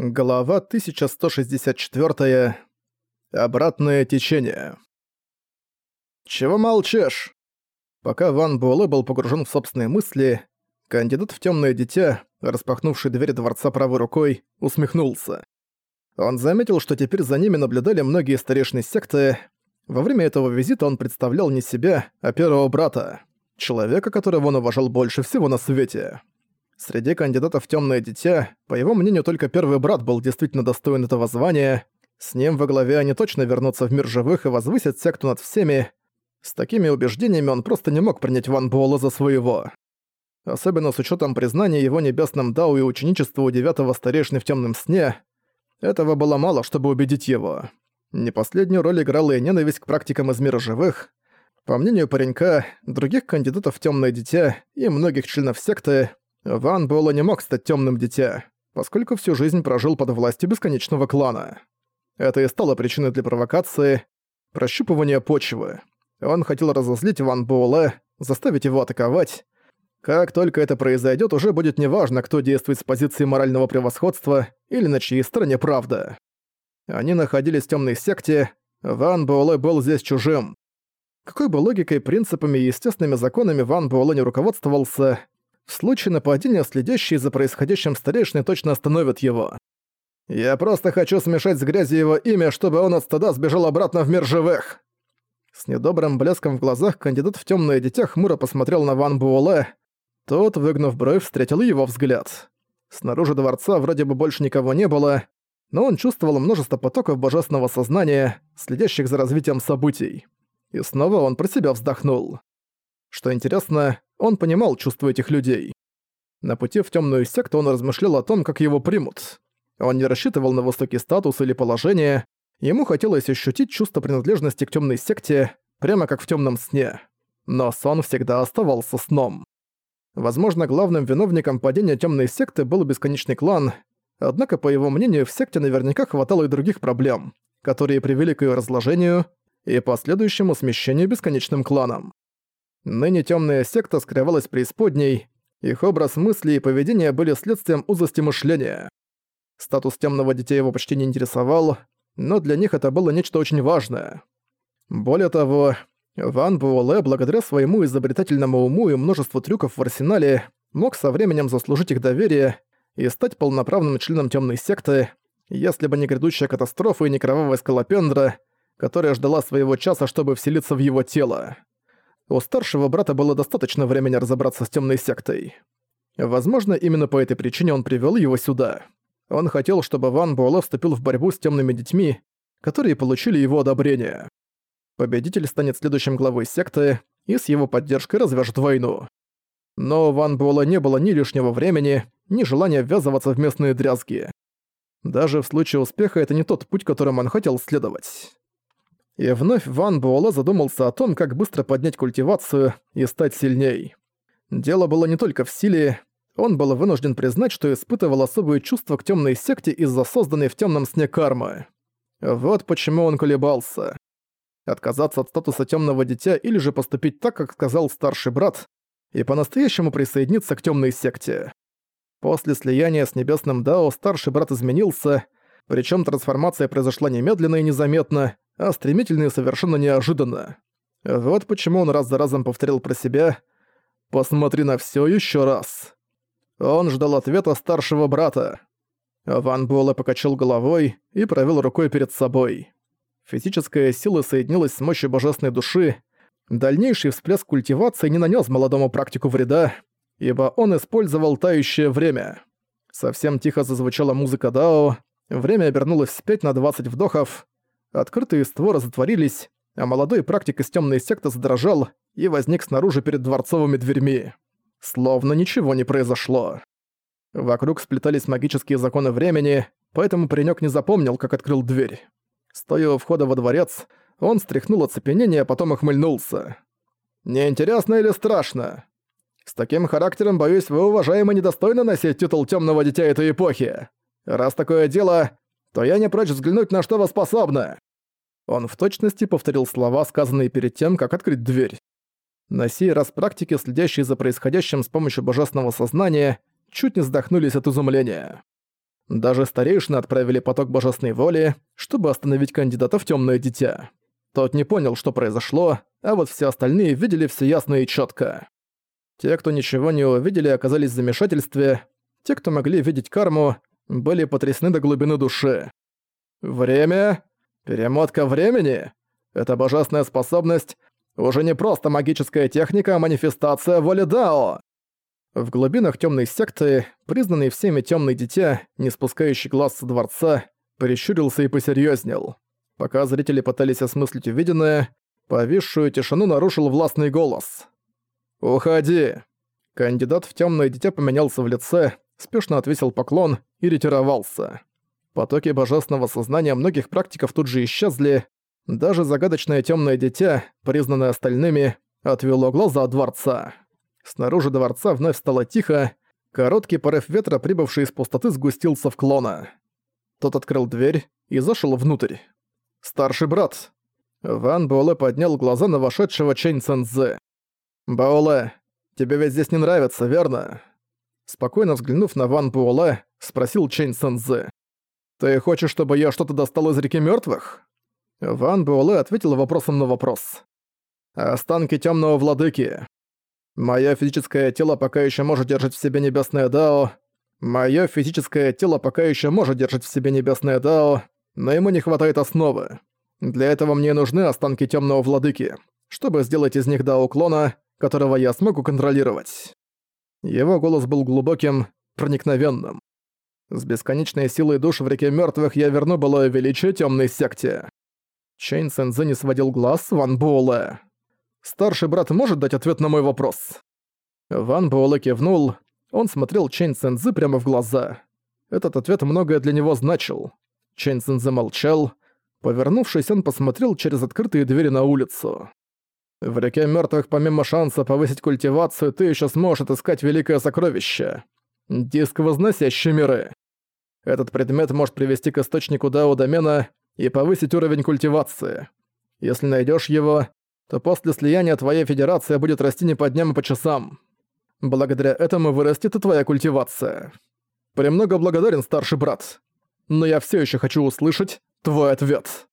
Глава 1164. Обратное течение. «Чего молчишь?» Пока Ван Буэлэ был погружен в собственные мысли, кандидат в темное дитя, распахнувший дверь дворца правой рукой, усмехнулся. Он заметил, что теперь за ними наблюдали многие старейшины секты. Во время этого визита он представлял не себя, а первого брата, человека, которого он уважал больше всего на свете. Среди кандидатов в «Тёмное дитя», по его мнению, только первый брат был действительно достоин этого звания. С ним во главе они точно вернутся в мир живых и возвысят секту над всеми. С такими убеждениями он просто не мог принять Ван Буэлла за своего. Особенно с учетом признания его небесным Дау и ученичества у девятого старейшины в темном сне. Этого было мало, чтобы убедить его. Не последнюю роль играла и ненависть к практикам из мира живых. По мнению паренька, других кандидатов в темное дитя и многих членов секты, Ван Буэлэ не мог стать темным дитя, поскольку всю жизнь прожил под властью бесконечного клана. Это и стало причиной для провокации, прощупывания почвы. Он хотел разозлить Ван Буэлэ, заставить его атаковать. Как только это произойдет, уже будет неважно, кто действует с позиции морального превосходства или на чьей стороне правда. Они находились в темной секте, Ван Буэлэ был здесь чужим. Какой бы логикой, принципами и естественными законами Ван Буэлэ не руководствовался, в случае нападения следящие за происходящим старейшины точно остановят его. «Я просто хочу смешать с грязью его имя, чтобы он от стыда сбежал обратно в мир живых!» С недобрым блеском в глазах кандидат в темное дитя хмуро посмотрел на Ван Буэлэ. Тот, выгнув бровь, встретил его взгляд. Снаружи дворца вроде бы больше никого не было, но он чувствовал множество потоков божественного сознания, следящих за развитием событий. И снова он про себя вздохнул. Что интересно, он понимал чувства этих людей. На пути в темную секту он размышлял о том, как его примут. Он не рассчитывал на высокий статус или положение, ему хотелось ощутить чувство принадлежности к темной секте, прямо как в темном сне. Но сон всегда оставался сном. Возможно, главным виновником падения темной секты был бесконечный клан, однако, по его мнению, в секте наверняка хватало и других проблем, которые привели к ее разложению и последующему смещению бесконечным кланом. Ныне темная секта скрывалась преисподней, их образ мысли и поведения были следствием узости мышления. Статус темного детей его почти не интересовал, но для них это было нечто очень важное. Более того, Ван Буэлэ, благодаря своему изобретательному уму и множеству трюков в арсенале, мог со временем заслужить их доверие и стать полноправным членом темной секты, если бы не грядущая катастрофа и не кровавая скалопендра, которая ждала своего часа, чтобы вселиться в его тело. У старшего брата было достаточно времени разобраться с темной сектой. Возможно, именно по этой причине он привел его сюда. Он хотел, чтобы Ван Буэлэ вступил в борьбу с темными детьми, которые получили его одобрение. Победитель станет следующим главой секты и с его поддержкой развяжет войну. Но у Ван Буэлэ не было ни лишнего времени, ни желания ввязываться в местные дрязги. Даже в случае успеха это не тот путь, которым он хотел следовать. И вновь Ван Буэлэ задумался о том, как быстро поднять культивацию и стать сильней. Дело было не только в силе, он был вынужден признать, что испытывал особые чувства к темной секте из-за созданной в темном сне кармы. Вот почему он колебался. Отказаться от статуса темного дитя или же поступить так, как сказал старший брат, и по-настоящему присоединиться к темной секте. После слияния с небесным Дао старший брат изменился, причем трансформация произошла немедленно и незаметно, а стремительно и совершенно неожиданно. Вот почему он раз за разом повторил про себя «Посмотри на всё ещё раз». Он ждал ответа старшего брата. Ван Буэлэ покачал головой и провел рукой перед собой. Физическая сила соединилась с мощью божественной души. Дальнейший всплеск культивации не нанес молодому практику вреда, ибо он использовал тающее время. Совсем тихо зазвучала музыка Дао, время обернулось вспять на 20 вдохов, Открытые створы затворились, а молодой практик из темной секты задрожал и возник снаружи перед дворцовыми дверьми. Словно ничего не произошло. Вокруг сплетались магические законы времени, поэтому паренёк не запомнил, как открыл дверь. Стоя у входа во дворец, он стряхнул оцепенение, а потом охмыльнулся. «Неинтересно или страшно? С таким характером, боюсь, вы, уважаемый, недостойны носить титул тёмного дитя этой эпохи. Раз такое дело, то я не прочь взглянуть, на что вы способны». Он в точности повторил слова, сказанные перед тем, как открыть дверь. На сей раз практики, следящие за происходящим с помощью божественного сознания, чуть не вздохнулись от изумления. Даже старейшины отправили поток божественной воли, чтобы остановить кандидата в темное дитя. Тот не понял, что произошло, а вот все остальные видели все ясно и четко. Те, кто ничего не увидели, оказались в замешательстве. Те, кто могли видеть карму, были потрясены до глубины души. Время? Перемотка времени? Это божественная способность уже не просто магическая техника, а манифестация воли Дао. В глубинах темной секты, признанный всеми темный дитя, не спускающий глаз со дворца, прищурился и посерьезнел. Пока зрители пытались осмыслить увиденное, повисшую тишину нарушил властный голос. «Уходи!» Кандидат в темное дитя поменялся в лице, спешно отвесил поклон и ретировался. Потоки божественного сознания многих практиков тут же исчезли, даже загадочное темное дитя, признанное остальными, отвело глаза от дворца. Снаружи дворца вновь стало тихо, короткий порыв ветра, прибывший из пустоты, сгустился в клона. Тот открыл дверь и зашел внутрь. «Старший брат!» Ван Буэлэ поднял глаза на вошедшего Чэнь Цэнзэ. «Буэлэ, тебе ведь здесь не нравится, верно?» Спокойно взглянув на Ван Буэлэ, спросил Чэнь Цэнзэ. «Ты хочешь, чтобы я что-то достал из реки мертвых? Ван Буэлэ ответил вопросом на вопрос. «Останки темного владыки. Моё физическое тело пока еще может держать в себе небесное Дао. Моё физическое тело пока еще может держать в себе небесное Дао, но ему не хватает основы. Для этого мне нужны останки темного владыки, чтобы сделать из них Дао-клона, которого я смогу контролировать». Его голос был глубоким, проникновенным. С бесконечной силой душ в реке мертвых я верну былое величие темной секте. Чэнь Цинцзы не сводил глаз с Ван Баолэ. «Старший брат может дать ответ на мой вопрос?» Ван Баолэ кивнул. Он смотрел Чэнь Цинцзы прямо в глаза. Этот ответ многое для него значил. Чэнь Цинцзы молчал. Повернувшись, он посмотрел через открытые двери на улицу. «В реке мертвых помимо шанса повысить культивацию, ты еще сможешь отыскать великое сокровище. Диск, возносящий миры. Этот предмет может привести к источнику Дао домена и повысить уровень культивации. Если найдешь его, то после слияния твоя федерация будет расти не по дням, а по часам. Благодаря этому вырастет и твоя культивация. Премного благодарен, старший брат. Но я все еще хочу услышать твой ответ.